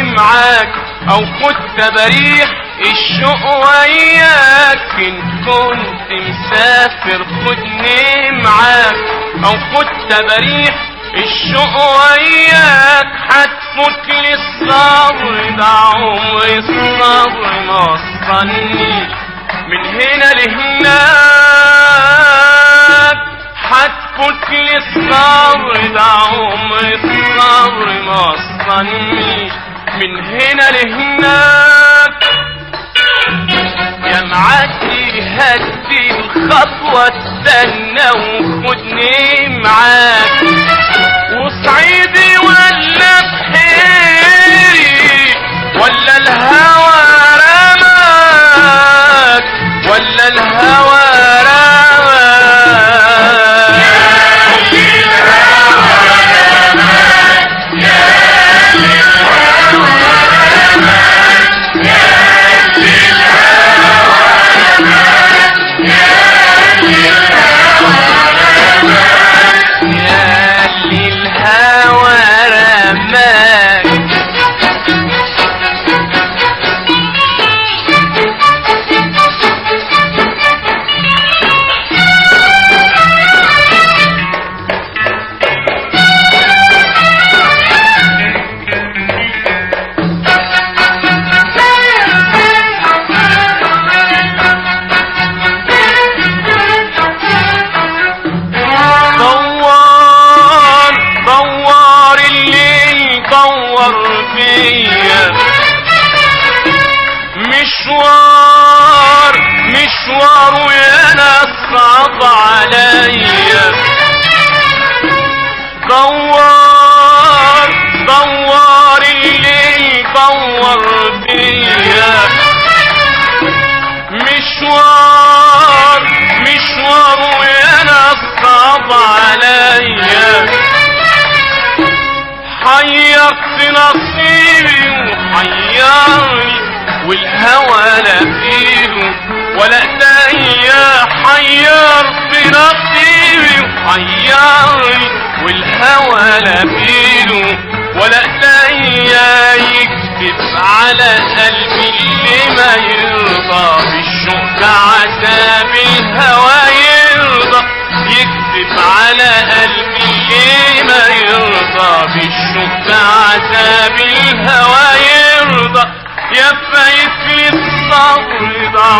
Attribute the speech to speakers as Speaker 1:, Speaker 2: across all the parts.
Speaker 1: معاك أو خد تباريح الشوق وياك. إن كنت مسافر خدني معاك أو خد تباريح الشوق وياك. هتفوت لي الصبر ده عمري الصبر ما وصلني. من هنا لهناك هتفوت لي الصبر ده عمري الصبر ما وصلني. من هنا لهناك. يا معدي هدي الخطوة استنى وخدني معاك. حيرت نصيبي وحيرني والهوى لا فيه ولا ايديا حيرت نصيبي وحيرني والهوى لا فيه ولا ايديا يكتب على قلبي اللي عذاب الهوى يرضى يا فايت لي الصبر ده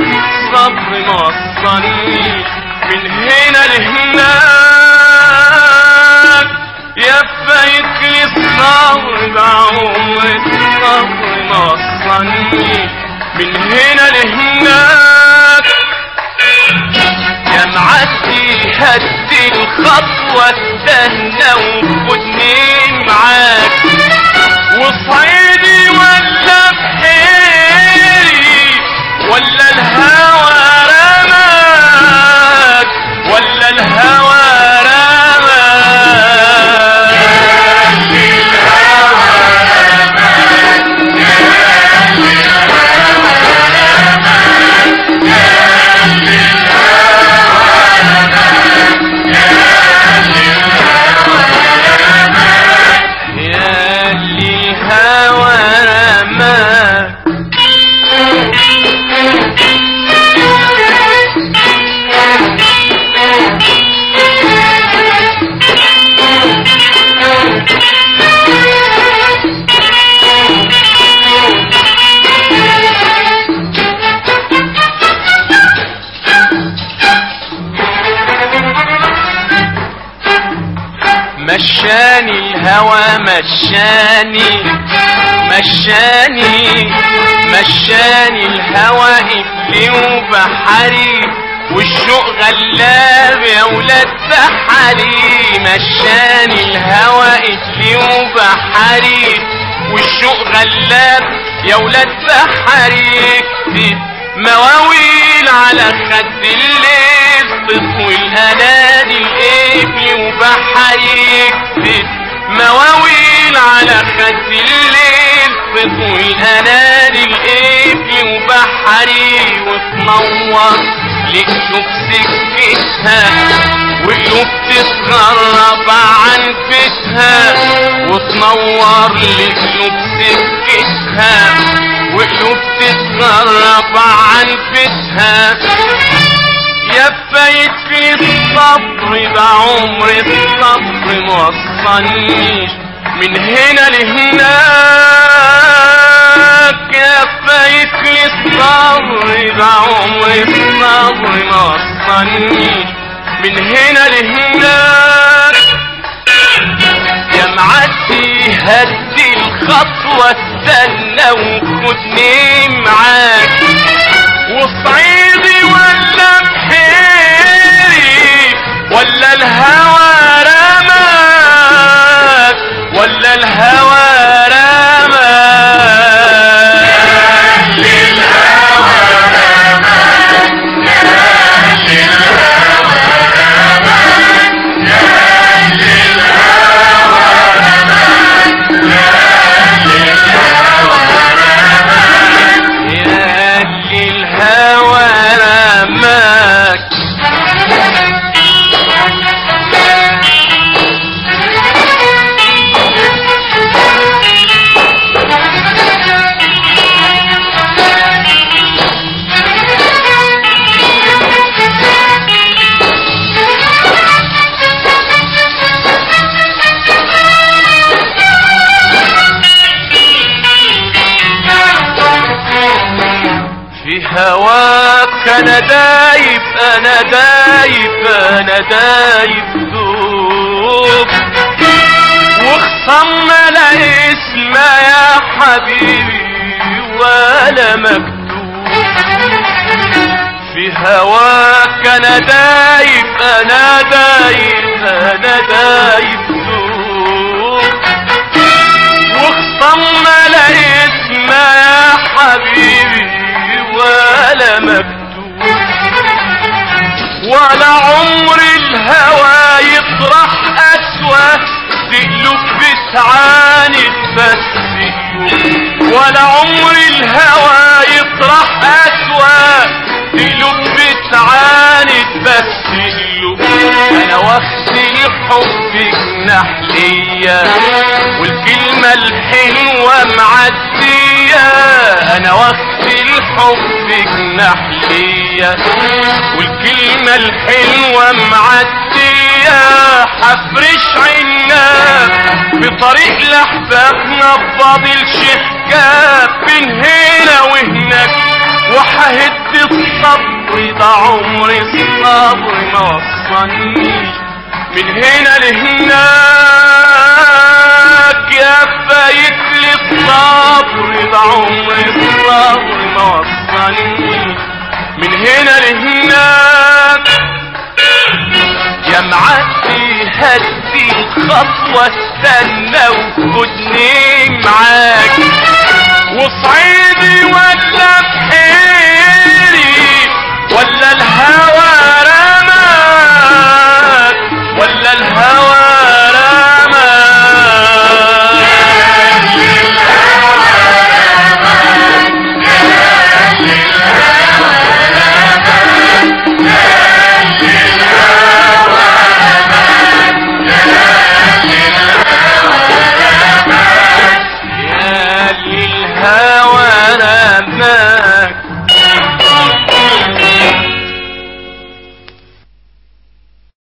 Speaker 1: الصبر ما وصلني من هنا لهناك يا فايت لي الصبر ده الصبر ما وصلني من هنا لهناك يا معدي هدي الخطوة استنى وخدني معاك. ولا بحيري ولا الهوى مشاني الهوى مشاني مشاني مشاني الهوى قبلي وبحري والشوق غلاب يا ولاد بحري مشاني الهوى قبلي وبحري والشوق غلاب يا ولاد بحري مواويل على خد الليل تطوي الانادي الإبن وبحري اكتب مواويل على خد الليل تطوي الانادي الإبن وبحري. وتنور شوف سكتها وقلوب تتغرب عن بيتها وتنور لقلوب سكتها. وقلوب تتغرب عن بيتها يا فايتني الصبر ده الصبر موصلنيش. من هنا لهناك يا فايتني الصبر ده الصبر موصلنيش. من هنا لهناك يا معدي هدي الخطوة استنى وخدني معاك وصعيدي ولا بحيري ولا الهوى أنا دايب أنا دايب دوب وخصمنا لا اسم يا حبيبي ولا مكتوب. في هواك أنا دايب أنا دايب أنا دايب تقلب بتعاند بس ولا عمر الهوى يطرح أسوأ تقلب بتعاند بس أنا واخد الحب جناح ليا والكلمة الحلوة معدية أنا واخد الحب جناح ليا والكلمة الحلوة معدية حفرش عناب بطريق لحبابنا بفاضل شحكاب بين هنا وهناك. وحهد الصبر ده عمر الصبر ما وصلنيش من هنا لهناك الخطوة استنى وخدني معاك. وصعيدي